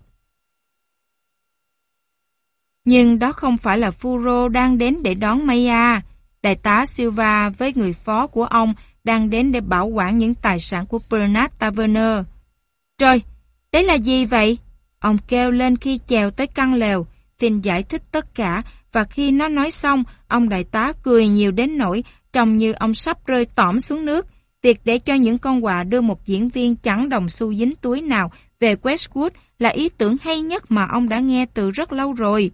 S1: Nhưng đó không phải là Furo đang đến để đón Maya. Đại tá Silva với người phó của ông đang đến để bảo quản những tài sản của Bernard Taverner. Trời, đấy là gì vậy? Ông kêu lên khi chèo tới căn lều. Finn giải thích tất cả và khi nó nói xong, ông đại tá cười nhiều đến nỗi trông như ông sắp rơi tỏm xuống nước. Việc để cho những con quà đưa một diễn viên chẳng đồng xu dính túi nào về Westwood là ý tưởng hay nhất mà ông đã nghe từ rất lâu rồi.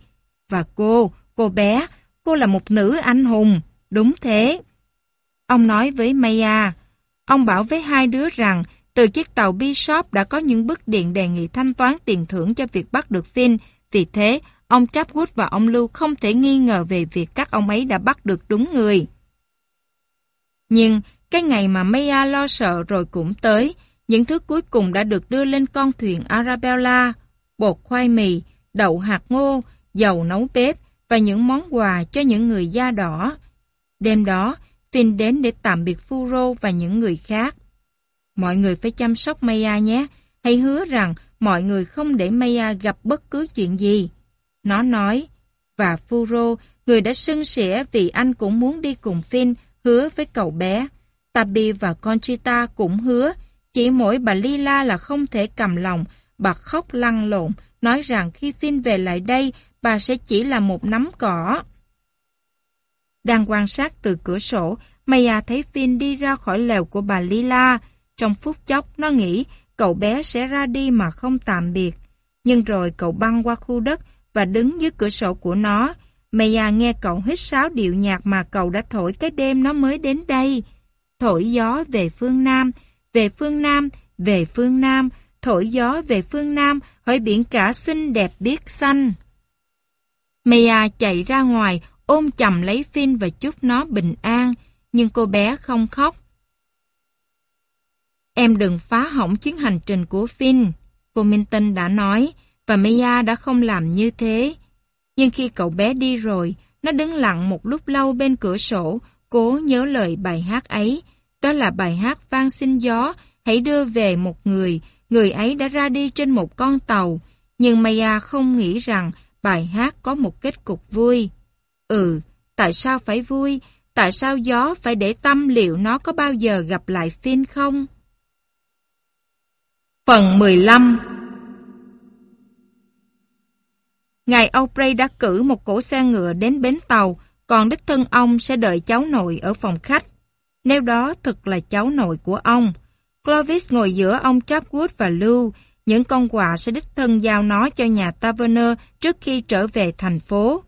S1: Và cô, cô bé, cô là một nữ anh hùng, đúng thế. Ông nói với Maya, ông bảo với hai đứa rằng từ chiếc tàu Bishop đã có những bức điện đề nghị thanh toán tiền thưởng cho việc bắt được Finn, vì thế ông Chapwood và ông Lưu không thể nghi ngờ về việc các ông ấy đã bắt được đúng người. Nhưng cái ngày mà Maya lo sợ rồi cũng tới, những thứ cuối cùng đã được đưa lên con thuyền Arabella, bột khoai mì, đậu hạt ngô, dầu nấu bếp và những món quà cho những người da đỏ. Đêm đó, Finn đến để tạm biệt Furo và những người khác. Mọi người phải chăm sóc Maya nhé, hãy hứa rằng mọi người không để Maya gặp bất cứ chuyện gì. Nó nói, và Furo, người đã sưng sỉa vì anh cũng muốn đi cùng Finn, hứa với cậu bé. Tabi và Conchita cũng hứa, chỉ mỗi bà Lila là không thể cầm lòng, bà khóc lăn lộn, nói rằng khi Finn về lại đây bà sẽ chỉ là một nắm cỏ. Đang quan sát từ cửa sổ, Maya thấy Finn đi ra khỏi lều của bà Lila. Trong phút chốc, nó nghĩ cậu bé sẽ ra đi mà không tạm biệt. Nhưng rồi cậu băng qua khu đất và đứng dưới cửa sổ của nó. Maya nghe cậu hít sáo điệu nhạc mà cậu đã thổi cái đêm nó mới đến đây. Thổi gió về phương Nam, về phương Nam, về phương Nam, thổi gió về phương Nam, hỡi biển cả xinh đẹp biết xanh. Mia chạy ra ngoài, ôm chầm lấy Finn và chúc nó bình an, nhưng cô bé không khóc. Em đừng phá hỏng chuyến hành trình của Finn, cô Minton đã nói, và Mia đã không làm như thế. Nhưng khi cậu bé đi rồi, nó đứng lặng một lúc lâu bên cửa sổ, cố nhớ lời bài hát ấy. Đó là bài hát vang xin gió, hãy đưa về một người, người ấy đã ra đi trên một con tàu. Nhưng Maya không nghĩ rằng bài hát có một kết cục vui. Ừ, tại sao phải vui? Tại sao gió phải để tâm liệu nó có bao giờ gặp lại Finn không? Phần 15 Ngài Aubrey đã cử một cỗ xe ngựa đến bến tàu, còn đích thân ông sẽ đợi cháu nội ở phòng khách. Nếu đó thật là cháu nội của ông. Clovis ngồi giữa ông Chapwood và Lou, những con quà sẽ đích thân giao nó cho nhà Taverner trước khi trở về thành phố.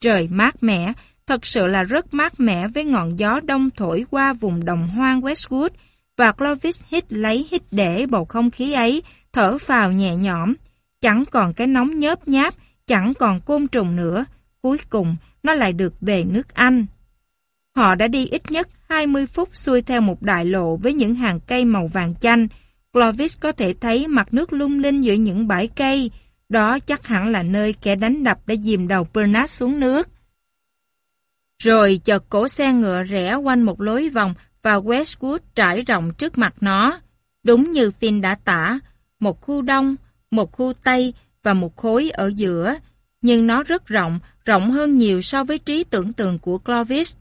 S1: Trời mát mẻ, thật sự là rất mát mẻ với ngọn gió đông thổi qua vùng đồng hoang Westwood và Clovis hít lấy hít để bầu không khí ấy, thở vào nhẹ nhõm. Chẳng còn cái nóng nhớp nháp, chẳng còn côn trùng nữa. Cuối cùng, nó lại được về nước Anh. Họ đã đi ít nhất 20 phút xuôi theo một đại lộ với những hàng cây màu vàng chanh, Clovis có thể thấy mặt nước lung linh giữa những bãi cây. Đó chắc hẳn là nơi kẻ đánh đập đã dìm đầu Bernard xuống nước. Rồi chợt cổ xe ngựa rẽ quanh một lối vòng và Westwood trải rộng trước mặt nó. Đúng như Finn đã tả, một khu đông, một khu tây và một khối ở giữa. Nhưng nó rất rộng, rộng hơn nhiều so với trí tưởng tượng của Clovis.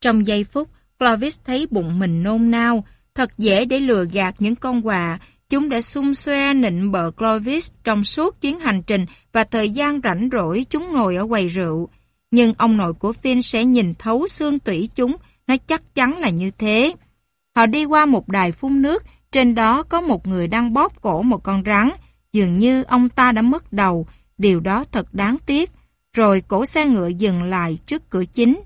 S1: Trong giây phút, Clovis thấy bụng mình nôn nao, Thật dễ để lừa gạt những con quà, chúng đã xung xoe nịnh bợ Clovis trong suốt chuyến hành trình và thời gian rảnh rỗi chúng ngồi ở quầy rượu. Nhưng ông nội của Finn sẽ nhìn thấu xương tủy chúng, nó chắc chắn là như thế. Họ đi qua một đài phun nước, trên đó có một người đang bóp cổ một con rắn, dường như ông ta đã mất đầu, điều đó thật đáng tiếc. Rồi cổ xe ngựa dừng lại trước cửa chính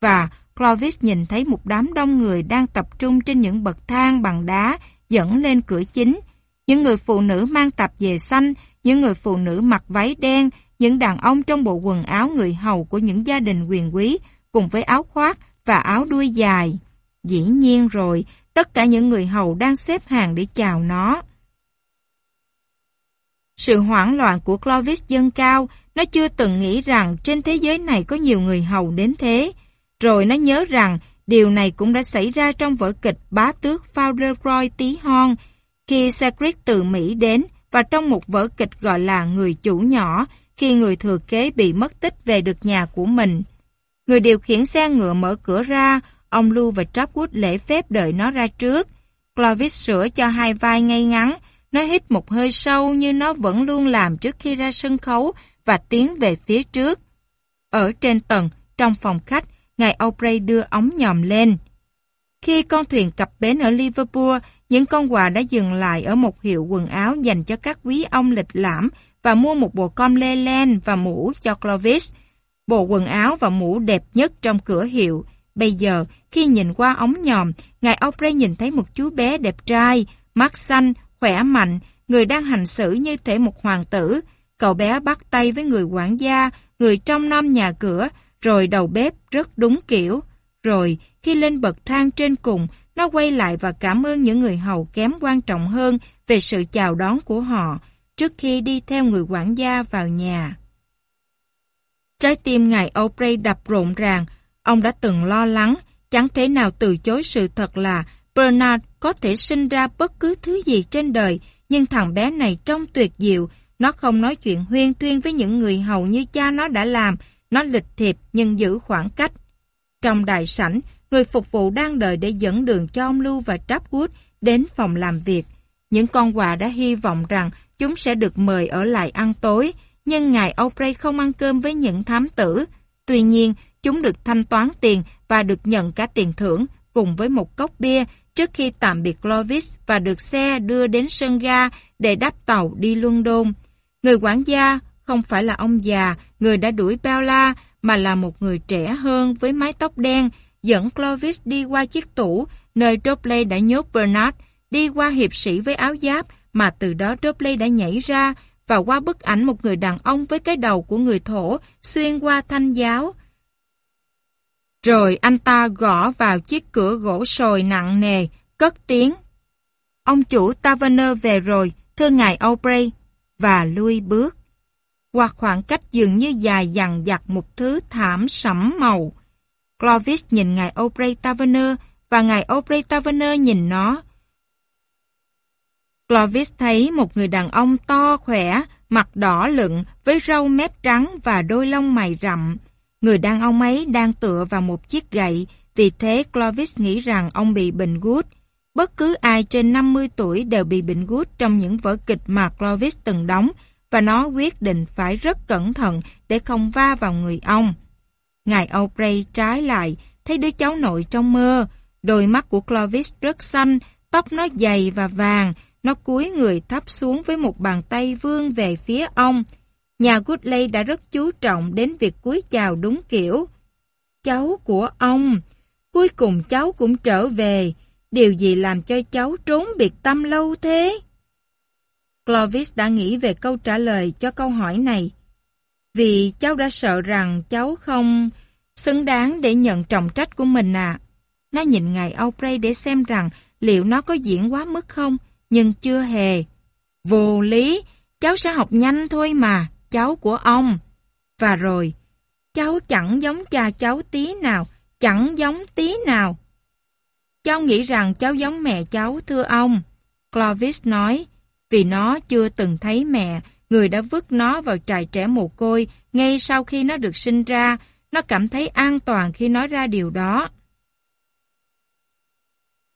S1: và Clovis nhìn thấy một đám đông người đang tập trung trên những bậc thang bằng đá dẫn lên cửa chính. Những người phụ nữ mang tạp dề xanh, những người phụ nữ mặc váy đen, những đàn ông trong bộ quần áo người hầu của những gia đình quyền quý cùng với áo khoác và áo đuôi dài. Dĩ nhiên rồi, tất cả những người hầu đang xếp hàng để chào nó. Sự hoảng loạn của Clovis dâng cao, nó chưa từng nghĩ rằng trên thế giới này có nhiều người hầu đến thế. Rồi nó nhớ rằng điều này cũng đã xảy ra trong vở kịch Bá Tước Fauntleroy Tí Hon khi Sacred từ Mỹ đến và trong một vở kịch gọi là Người Chủ Nhỏ khi người thừa kế bị mất tích về được nhà của mình. Người điều khiển xe ngựa mở cửa ra, ông Lưu và Trapwood lễ phép đợi nó ra trước. Clovis sửa cho hai vai ngay ngắn, nó hít một hơi sâu như nó vẫn luôn làm trước khi ra sân khấu và tiến về phía trước. Ở trên tầng, trong phòng khách, ngài Aubrey đưa ống nhòm lên. Khi con thuyền cập bến ở Liverpool, những con quà đã dừng lại ở một hiệu quần áo dành cho các quý ông lịch lãm và mua một bộ com lê len và mũ cho Clovis. Bộ quần áo và mũ đẹp nhất trong cửa hiệu. Bây giờ, khi nhìn qua ống nhòm, ngài Aubrey nhìn thấy một chú bé đẹp trai, mắt xanh, khỏe mạnh, người đang hành xử như thể một hoàng tử. Cậu bé bắt tay với người quản gia, người trong năm nhà cửa, rồi đầu bếp rất đúng kiểu. Rồi, khi lên bậc thang trên cùng, nó quay lại và cảm ơn những người hầu kém quan trọng hơn về sự chào đón của họ trước khi đi theo người quản gia vào nhà. Trái tim ngài Aubrey đập rộn ràng, ông đã từng lo lắng, chẳng thể nào từ chối sự thật là Bernard có thể sinh ra bất cứ thứ gì trên đời, nhưng thằng bé này trông tuyệt diệu, nó không nói chuyện huyên tuyên với những người hầu như cha nó đã làm, nó lịch thiệp nhưng giữ khoảng cách. Trong đại sảnh, người phục vụ đang đợi để dẫn đường cho ông Lưu và Trapwood đến phòng làm việc. Những con quà đã hy vọng rằng chúng sẽ được mời ở lại ăn tối, nhưng ngài Aubrey không ăn cơm với những thám tử. Tuy nhiên, chúng được thanh toán tiền và được nhận cả tiền thưởng cùng với một cốc bia trước khi tạm biệt Clovis và được xe đưa đến sân ga để đáp tàu đi London. Người quản gia không phải là ông già, người đã đuổi Bella, mà là một người trẻ hơn với mái tóc đen, dẫn Clovis đi qua chiếc tủ, nơi Dobley đã nhốt Bernard, đi qua hiệp sĩ với áo giáp, mà từ đó Dobley đã nhảy ra, và qua bức ảnh một người đàn ông với cái đầu của người thổ, xuyên qua thanh giáo. Rồi anh ta gõ vào chiếc cửa gỗ sồi nặng nề, cất tiếng. Ông chủ Taverner về rồi, thưa ngài Aubrey, và lui bước hoặc khoảng cách dường như dài dằng dặc một thứ thảm sẫm màu. Clovis nhìn ngài Aubrey Taverner và ngài Aubrey Taverner nhìn nó. Clovis thấy một người đàn ông to khỏe, mặt đỏ lựng với râu mép trắng và đôi lông mày rậm. Người đàn ông ấy đang tựa vào một chiếc gậy, vì thế Clovis nghĩ rằng ông bị bệnh gút. Bất cứ ai trên 50 tuổi đều bị bệnh gút trong những vở kịch mà Clovis từng đóng và nó quyết định phải rất cẩn thận để không va vào người ông. Ngài Aubrey trái lại, thấy đứa cháu nội trong mơ, đôi mắt của Clovis rất xanh, tóc nó dày và vàng, nó cúi người thấp xuống với một bàn tay vươn về phía ông. Nhà Goodley đã rất chú trọng đến việc cúi chào đúng kiểu. Cháu của ông, cuối cùng cháu cũng trở về, điều gì làm cho cháu trốn biệt tâm lâu thế? Clovis đã nghĩ về câu trả lời cho câu hỏi này. Vì cháu đã sợ rằng cháu không xứng đáng để nhận trọng trách của mình à. Nó nhìn ngài Aubrey để xem rằng liệu nó có diễn quá mức không, nhưng chưa hề. Vô lý, cháu sẽ học nhanh thôi mà, cháu của ông. Và rồi, cháu chẳng giống cha cháu tí nào, chẳng giống tí nào. Cháu nghĩ rằng cháu giống mẹ cháu, thưa ông. Clovis nói, vì nó chưa từng thấy mẹ, người đã vứt nó vào trại trẻ mồ côi ngay sau khi nó được sinh ra, nó cảm thấy an toàn khi nói ra điều đó.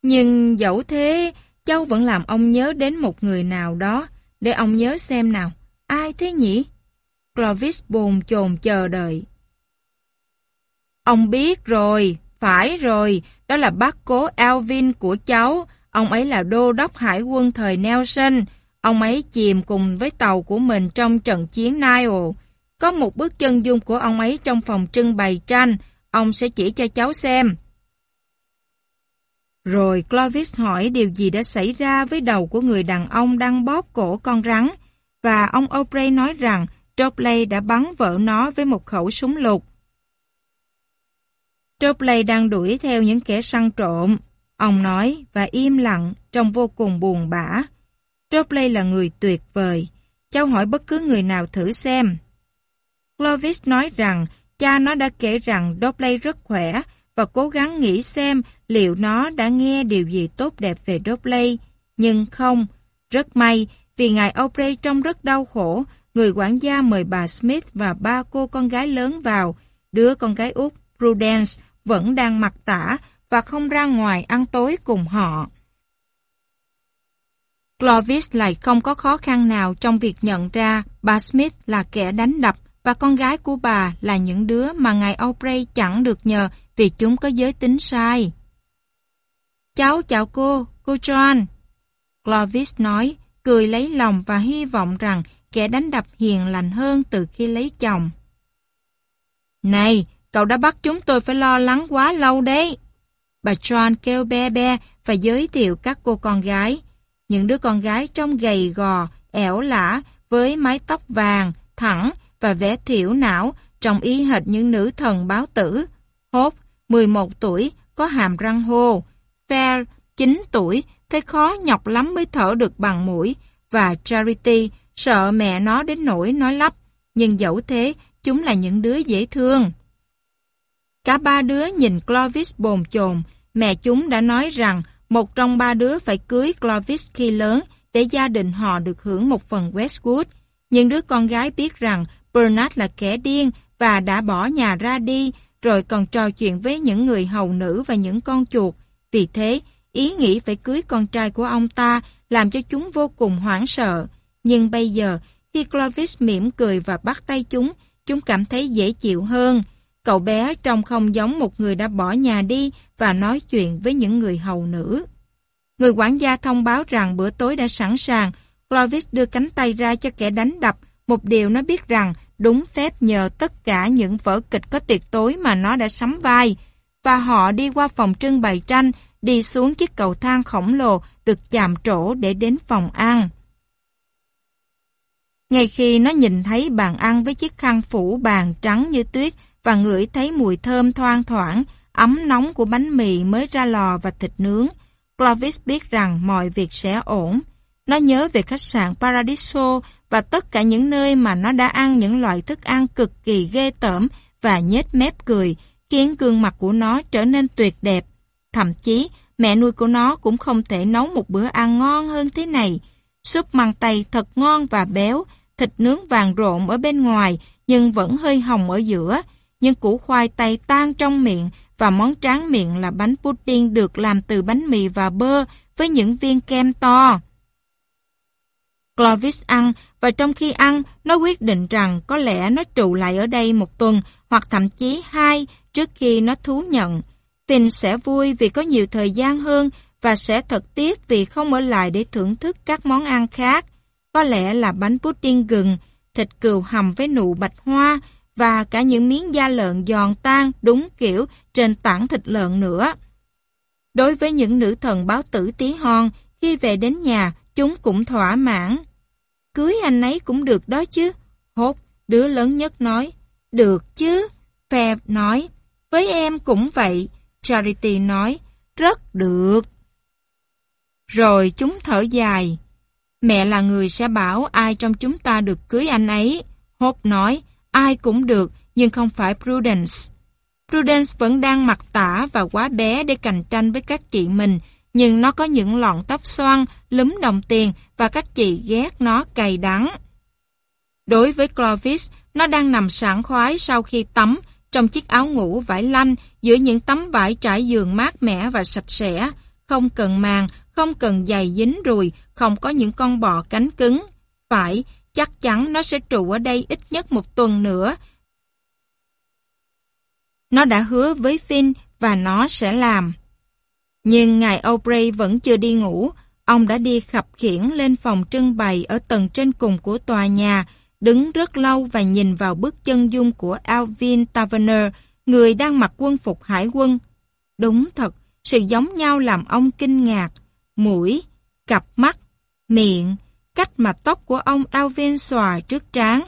S1: Nhưng dẫu thế, cháu vẫn làm ông nhớ đến một người nào đó, để ông nhớ xem nào, ai thế nhỉ? Clovis bồn chồn chờ đợi. Ông biết rồi, phải rồi, đó là bác cố Alvin của cháu, ông ấy là đô đốc hải quân thời Nelson, Ông ấy chìm cùng với tàu của mình trong trận chiến Nile. Có một bước chân dung của ông ấy trong phòng trưng bày tranh, ông sẽ chỉ cho cháu xem. Rồi Clovis hỏi điều gì đã xảy ra với đầu của người đàn ông đang bóp cổ con rắn và ông O'Brien nói rằng Dobley đã bắn vỡ nó với một khẩu súng lục. Dobley đang đuổi theo những kẻ săn trộm. Ông nói và im lặng trong vô cùng buồn bã. Dobley là người tuyệt vời. Cháu hỏi bất cứ người nào thử xem. Clovis nói rằng cha nó đã kể rằng Dobley rất khỏe và cố gắng nghĩ xem liệu nó đã nghe điều gì tốt đẹp về Dobley. Nhưng không, rất may vì ngài Aubrey trông rất đau khổ, người quản gia mời bà Smith và ba cô con gái lớn vào. Đứa con gái út Prudence vẫn đang mặc tả và không ra ngoài ăn tối cùng họ. Clovis lại không có khó khăn nào trong việc nhận ra bà Smith là kẻ đánh đập và con gái của bà là những đứa mà ngài Aubrey chẳng được nhờ vì chúng có giới tính sai. Cháu chào cô, cô John. Clovis nói, cười lấy lòng và hy vọng rằng kẻ đánh đập hiền lành hơn từ khi lấy chồng. Này, cậu đã bắt chúng tôi phải lo lắng quá lâu đấy. Bà John kêu be be và giới thiệu các cô con gái những đứa con gái trông gầy gò, ẻo lả, với mái tóc vàng, thẳng và vẻ thiểu não, trông y hệt những nữ thần báo tử. Hốt, 11 tuổi, có hàm răng hô. Fair, 9 tuổi, thấy khó nhọc lắm mới thở được bằng mũi. Và Charity, sợ mẹ nó đến nỗi nói lắp. Nhưng dẫu thế, chúng là những đứa dễ thương. Cả ba đứa nhìn Clovis bồn chồn, mẹ chúng đã nói rằng một trong ba đứa phải cưới Clovis khi lớn để gia đình họ được hưởng một phần Westwood. Nhưng đứa con gái biết rằng Bernard là kẻ điên và đã bỏ nhà ra đi, rồi còn trò chuyện với những người hầu nữ và những con chuột. Vì thế, ý nghĩ phải cưới con trai của ông ta làm cho chúng vô cùng hoảng sợ. Nhưng bây giờ, khi Clovis mỉm cười và bắt tay chúng, chúng cảm thấy dễ chịu hơn. Cậu bé trông không giống một người đã bỏ nhà đi và nói chuyện với những người hầu nữ. Người quản gia thông báo rằng bữa tối đã sẵn sàng. Clovis đưa cánh tay ra cho kẻ đánh đập. Một điều nó biết rằng đúng phép nhờ tất cả những vở kịch có tiệc tối mà nó đã sắm vai. Và họ đi qua phòng trưng bày tranh, đi xuống chiếc cầu thang khổng lồ được chạm trổ để đến phòng ăn. Ngay khi nó nhìn thấy bàn ăn với chiếc khăn phủ bàn trắng như tuyết, và ngửi thấy mùi thơm thoang thoảng, ấm nóng của bánh mì mới ra lò và thịt nướng. Clovis biết rằng mọi việc sẽ ổn. Nó nhớ về khách sạn Paradiso và tất cả những nơi mà nó đã ăn những loại thức ăn cực kỳ ghê tởm và nhếch mép cười, khiến gương mặt của nó trở nên tuyệt đẹp. Thậm chí, mẹ nuôi của nó cũng không thể nấu một bữa ăn ngon hơn thế này. Súp măng tây thật ngon và béo, thịt nướng vàng rộm ở bên ngoài nhưng vẫn hơi hồng ở giữa nhưng củ khoai tây tan trong miệng và món tráng miệng là bánh pudding được làm từ bánh mì và bơ với những viên kem to. Clovis ăn và trong khi ăn, nó quyết định rằng có lẽ nó trụ lại ở đây một tuần hoặc thậm chí hai trước khi nó thú nhận. Tình sẽ vui vì có nhiều thời gian hơn và sẽ thật tiếc vì không ở lại để thưởng thức các món ăn khác. Có lẽ là bánh pudding gừng, thịt cừu hầm với nụ bạch hoa và cả những miếng da lợn giòn tan đúng kiểu trên tảng thịt lợn nữa. Đối với những nữ thần báo tử tí hon, khi về đến nhà, chúng cũng thỏa mãn. Cưới anh ấy cũng được đó chứ. Hốt, đứa lớn nhất nói. Được chứ. Phèv nói. Với em cũng vậy. Charity nói. Rất được. Rồi chúng thở dài. Mẹ là người sẽ bảo ai trong chúng ta được cưới anh ấy. Hốt nói. Ai cũng được, nhưng không phải Prudence. Prudence vẫn đang mặc tả và quá bé để cạnh tranh với các chị mình, nhưng nó có những lọn tóc xoăn, lúm đồng tiền và các chị ghét nó cay đắng. Đối với Clovis, nó đang nằm sảng khoái sau khi tắm trong chiếc áo ngủ vải lanh giữa những tấm vải trải giường mát mẻ và sạch sẽ, không cần màng, không cần giày dính ruồi, không có những con bọ cánh cứng. Phải, chắc chắn nó sẽ trụ ở đây ít nhất một tuần nữa. Nó đã hứa với Finn và nó sẽ làm. Nhưng ngài Aubrey vẫn chưa đi ngủ, ông đã đi khập khiễng lên phòng trưng bày ở tầng trên cùng của tòa nhà, đứng rất lâu và nhìn vào bức chân dung của Alvin Taverner, người đang mặc quân phục hải quân. Đúng thật, sự giống nhau làm ông kinh ngạc, mũi, cặp mắt, miệng, cách mà tóc của ông Alvin xòa trước trán,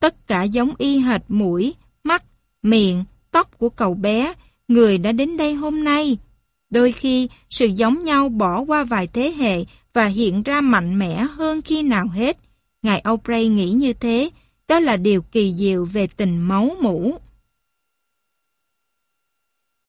S1: tất cả giống y hệt mũi, mắt, miệng, tóc của cậu bé, người đã đến đây hôm nay. Đôi khi, sự giống nhau bỏ qua vài thế hệ và hiện ra mạnh mẽ hơn khi nào hết. Ngài O'Bray nghĩ như thế, đó là điều kỳ diệu về tình máu mũ.